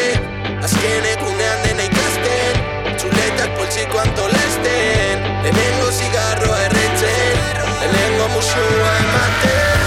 Azken egunean dena ikasten Txuletak poltsiko antolesten Lehenengo zigarroa erretzen Lehenengo musua ematen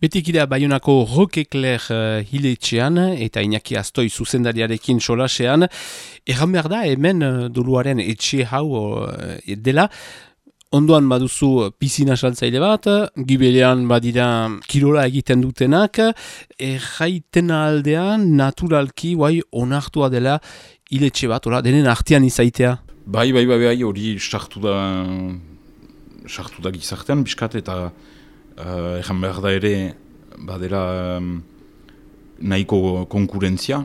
Betik ida Bayonako Rokekler uh, hiletxean eta Iñaki Astoi zuzendariarekin solasean. Erran behar da hemen uh, doluaren etxe hau uh, dela. Ondoan baduzu pisina saltzaile bat, gibelean badira kirola egiten dutenak, erraiten aldean naturalki guai onartua dela hiletxe bat, ora, denen artean izaitea. Bai, bai, bai, bai, hori sartu da, sartu da gizartean, biskat, eta uh, egan behar da ere, badera um, nahiko konkurentzia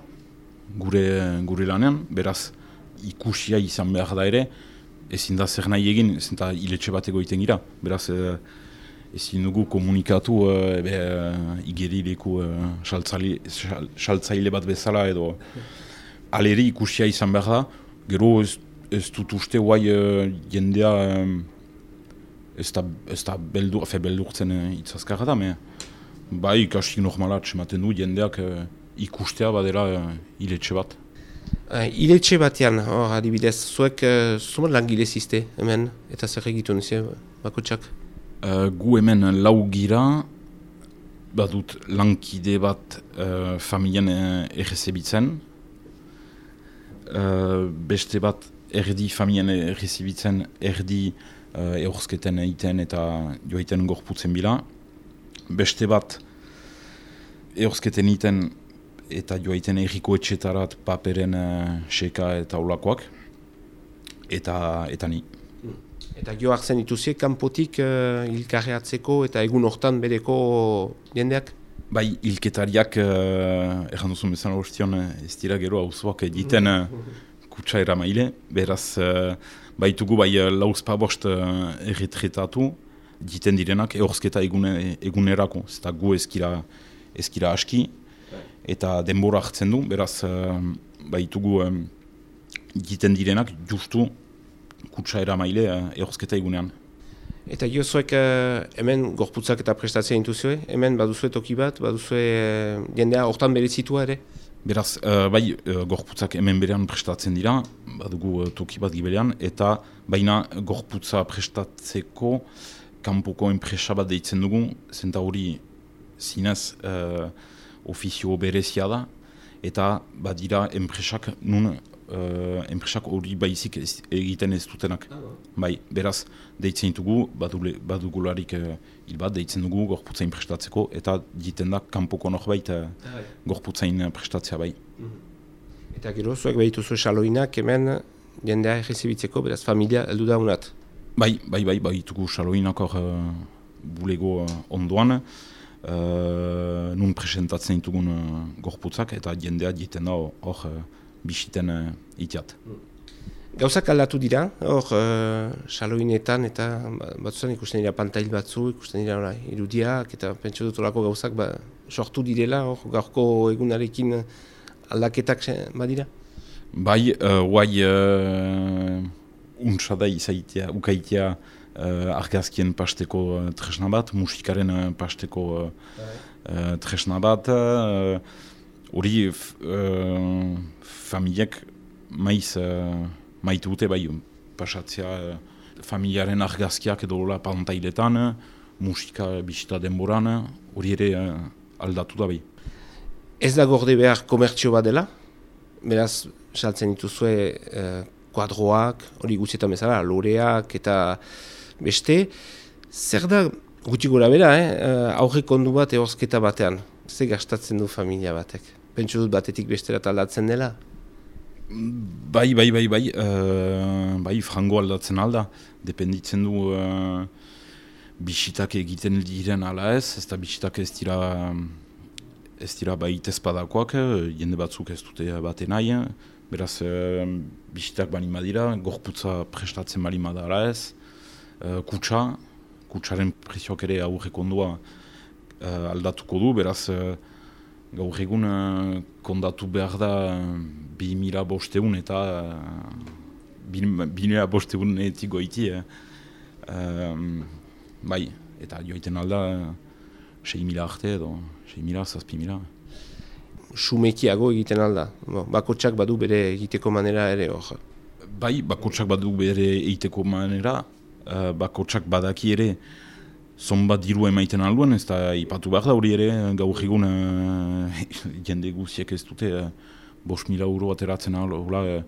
gure, gure lanean, beraz ikusia izan behar da ere, ezin da zer nahi egin, ezin da hiletxe bat egoiten gira, beraz uh, ezin dugu komunikatu uh, be, uh, igerileko uh, saltzaile, sal- saltzaile bat bezala edo aleri ikusia izan behar da, gero ez, ez dut uste guai uh, jendea um, ez da, ez da beldur, fe beldurtzen uh, itzazkarra da, me, bai ikasik normala ematen du jendeak uh, ikustea badera uh, hiletxe bat. Uh, Iletxe batean, hor adibidez, zuek uh, zumat langile ziste hemen, eta zer egiten zie, bakotxak? Uh, gu hemen lau gira, badut lankide bat uh, familien uh, errezebitzen, uh, beste bat erdi familien errezebitzen, erdi uh, ehorzketen egiten eta joaiten gorputzen bila, beste bat ehorzketen egiten eta joaiten erriko etxetarat paperen uh, seka eta ulakoak, eta, eta ni. Eta jo hartzen dituzie, kanpotik uh, hilkarreatzeko eta egun hortan bereko jendeak? Bai, ilketariak, uh, erran duzun bezala ostion, uh, ez dira gero hauzoak egiten uh, kutsa eramaile, beraz, uh, baitugu bai uh, lauz pabost uh, erretretatu, egiten direnak ehorzketa egune, egunerako, ez da gu ezkira, ezkira aski, eta denbora hartzen du, beraz, uh, baitugu egiten direnak justu kutsa eramaile uh, ehorzketa egunean. Eta jo zuek uh, hemen gorputzak eta prestatzea intuzioe, hemen baduzue toki bat, baduzue jendea hortan berezitua ere? Beraz, uh, bai, uh, gorputzak hemen berean prestatzen dira, badugu uh, toki bat gibelean, eta baina gorputza prestatzeko kanpoko enpresa bat deitzen dugu, zenta hori zinez uh, ofizio berezia da, eta badira enpresak nun uh, enpresak hori baizik ez, egiten ez dutenak. Bai, beraz, deitzen ditugu, badugularik uh, hil bat, deitzen dugu gorputzain prestatzeko, eta diten da kanpoko norbait uh, gorputzain prestatzea bai. Eta gero zuek behituzu xaloinak hemen jendea errezibitzeko, beraz familia heldu da unat. Bai, bai, bai, bai, ditugu xaloinak hor uh, bulego uh, ondoan, uh, nun presentatzen ditugun uh, gorputzak, eta jendea diten da hor uh, bisiten uh, itiat. Gauzak aldatu dira, hor, uh, saloinetan eta ba, batzutan ikusten dira pantail batzu, ikusten dira orai, irudiak eta pentsu dut olako gauzak ba, sortu direla, hor, gaurko egunarekin aldaketak badira? Bai, uh, guai uh, untsa izaitea, ukaitea uh, argazkien pasteko uh, tresna bat, musikaren uh, pasteko uh, uh, tresna bat, hori uh, uh, familiak maiz maitu dute bai pasatzea e, familiaren argazkiak edo la pantailetan, musika bisita denboran, hori ere aldatu da bai. Ez da gorde behar komertzio bat dela? Beraz, saltzen dituzue e, kuadroak, hori guztietan bezala, loreak eta beste. Zer da, gutxi gora bera, eh? aurre kondu bat eorzketa batean. Zer gastatzen du familia batek? Pentsu dut batetik bestera aldatzen dela? Bai, bai, bai, bai, uh, bai, frango aldatzen alda, dependitzen du uh, bisitak egiten diren ala ez, ez da bisitak ez dira, ez dira bai tezpadakoak, jende batzuk ez dute baten nahi, beraz uh, bisitak bani madira, gorputza prestatzen bali madara ez, uh, kutsa, kutsaren prezioak ere aurrek ondua uh, aldatuko du, beraz gaur egun uh, kondatu behar da bi mila bosteun eta uh, bi mila bosteun etik goiti. Eh. bai, eta joiten alda sei mila arte edo, sei mila, zazpi mila. Sumekiago egiten alda, bakotsak badu bere egiteko manera ere hor. Bai, bakotsak badu bere egiteko manera, uh, bakotsak badaki ere, zonbat diru emaiten alduan, ez da ipatu behar da hori ere, gaur egun uh, [laughs] jende guziek ez dute uh, bos mila euro ateratzen hola uh,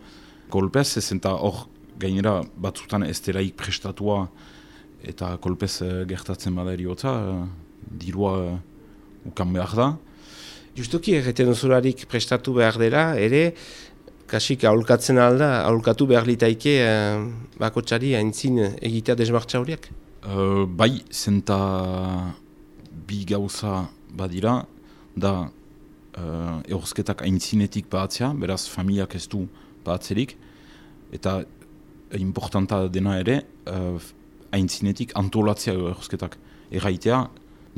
kolpez, ez eta hor gainera batzutan ez delaik prestatua eta kolpez uh, gertatzen bada eriotza, uh, dirua uh, ukan behar da. Justuki erreten zurarik prestatu behar dela, ere, kasik aholkatzen alda, aholkatu behar litaike uh, bakotxari haintzin egitea desmartza horiek? Uh, bai, zenta bi gauza badira, da uh, ehorzketak aintzinetik batzea, beraz familiak ez du batzerik, eta importanta dena ere, uh, aintzinetik antolatzea ehorzketak. Erraitea,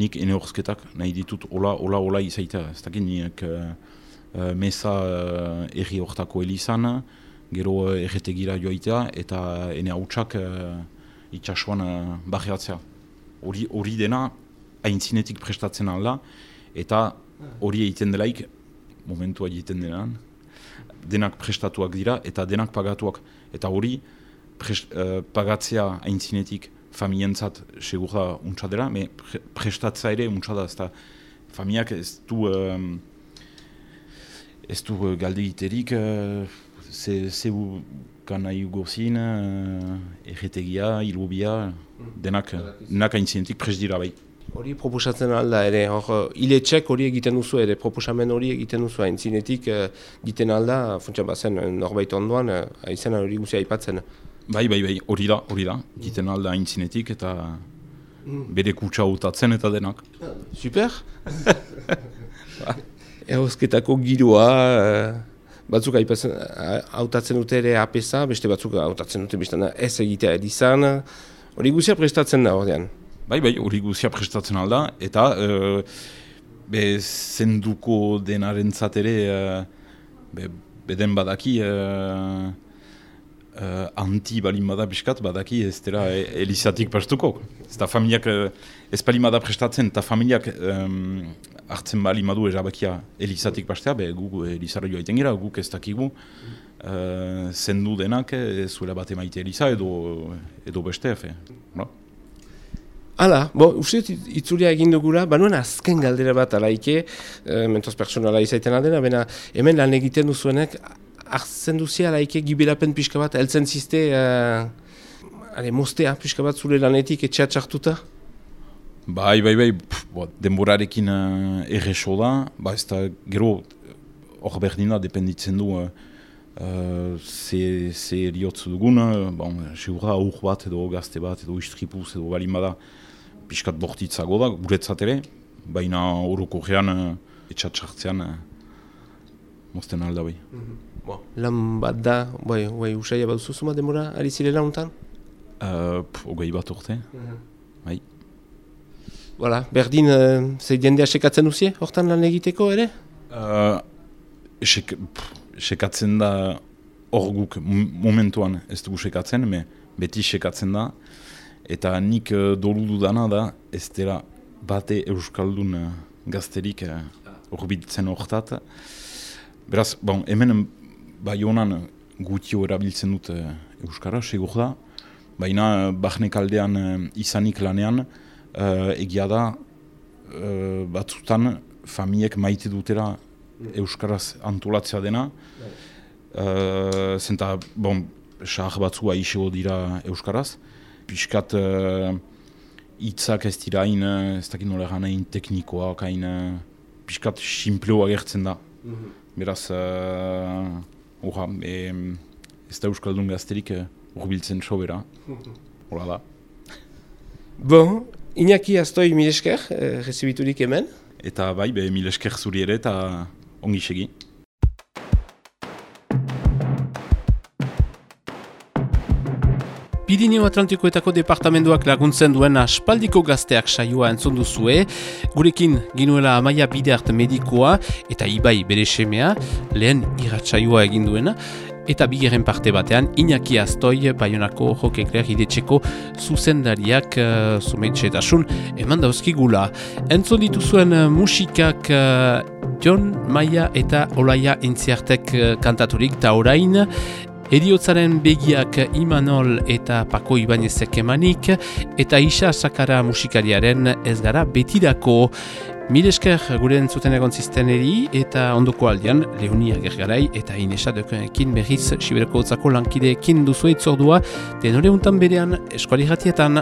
nik ene ehorzketak nahi ditut ola, ola, ola izaitea. Ez dakit nik uh, uh, mesa uh, erri hortako elizan, gero uh, erretegira joaitea, eta ene hautsak itxasuan uh, bajeatzea. Hori, hori dena haintzinetik prestatzen alda, eta hori egiten delaik, momentua egiten denan, denak prestatuak dira eta denak pagatuak. Eta hori prest, uh, pagatzea haintzinetik familientzat segur da untsa dela, me pre, prestatzea ere untsa da, ez familiak ez du, um, ez du uh, galde egiterik, uh, ze, ze kana igozin, uh, erretegia, ilubia, denak, denak haintzinetik pres dira bai. Hori proposatzen alda ere, hor, iletxek hori egiten duzu ere, proposamen hori egiten duzu, haintzinetik uh, egiten alda, funtsa bazen norbait ondoan, uh, aizena hori guzia aipatzen. Bai, bai, bai, hori da, hori da, egiten alda haintzinetik eta mm. bere kutsa utatzen eta denak. Super! [laughs] Ehosketako giroa, batzuk hautatzen dute ere apesa, beste batzuk hautatzen dute biztana ez egitea edizan, hori guzia prestatzen da ordean. Bai, bai, hori guzia prestatzen alda, eta uh, be, zenduko denaren ere, uh, be, beden badaki, uh, uh, anti balin bada biskat, badaki ez dira elizatik pastuko. Ez da familiak, ez balin bada prestatzen, eta familiak um, hartzen bali madu erabakia elizatik pastea, be gu elizara joa gira, guk ez dakigu, uh, zendu denak zuela bat emaite eliza edo, edo beste, efe. No? Hala, bo, uste itzulia egin dugura, banuen azken galdera bat alaike, e, mentoz personala izaiten aldena, bena hemen lan egiten duzuenek, hartzen duzia alaike gibelapen pixka bat, eltzen ziste, uh, ale, mostea pixka bat zure lanetik etxeatxartuta? Bai, bai, bai, bo, denborarekin uh, erreso da, ba ez da gero hor berdina dependitzen du uh, ze, ze eriotz dugun, uh, bon, segura aur bat edo gazte bat edo istripuz edo balin bada pixkat bortitzago da, guretzat ere, baina horoko gean uh, etxatxartzean uh, mozten alda bai. Bo, lan bat da, bai, bai, usaila bat zuzuma demora, ari zirela untan? Uh, ogei bat urte, bai. Voilà, berdin, uh, ze jendea sekatzen duzie, hortan lan egiteko ere? Uh, sek, sekatzen da hor guk momentuan ez dugu sekatzen, me beti sekatzen da. Eta nik uh, dolu dudana da ez dela bate euskaldun uh, gazterik uh, horbitzen hortat. Beraz, bon, hemen bai honan gutio erabiltzen dut uh, euskara, segur da. Baina bahnek aldean uh, izanik lanean uh, egia da uh, batzutan familiek maite dutera euskaraz antolatzea dena. Uh, zenta, bon, sahar batzua iseo dira euskaraz. Piskat uh, hitzak ez dira hain, ez dakit nola egan hain teknikoak, hain uh, simpleo agertzen da. Beraz, orra, e, ez da euskaldun gazterik uh, urbiltzen sobera. Hola da. Bon, Iñaki Aztoi Milesker, eh, rezibiturik hemen. Eta bai, be, mil esker zuri ere eta ongi segi. Pirineo Atlantikoetako departamenduak laguntzen duen aspaldiko gazteak saioa entzun duzue, gurekin ginuela amaia bidart medikoa eta ibai bere semea, lehen irratsaioa egin duena, eta bigarren parte batean Iñaki Aztoi Bayonako jokekler idetxeko zuzendariak uh, zumeitxetasun eman dauzkigula. Entzun dituzuen uh, musikak uh, John Maia eta Olaia Entziartek uh, kantaturik ta orain Eriotzaren begiak Imanol eta Pako Ibanezek emanik, eta Isa Sakara musikariaren ez gara betirako. Mil esker gure entzuten egon zizteneri eta ondoko aldean Leonia Gergarai eta Inesa Dökenekin berriz Siberko Otzako lankideekin duzu eitzordua, denore untan berean eskuali ratietan.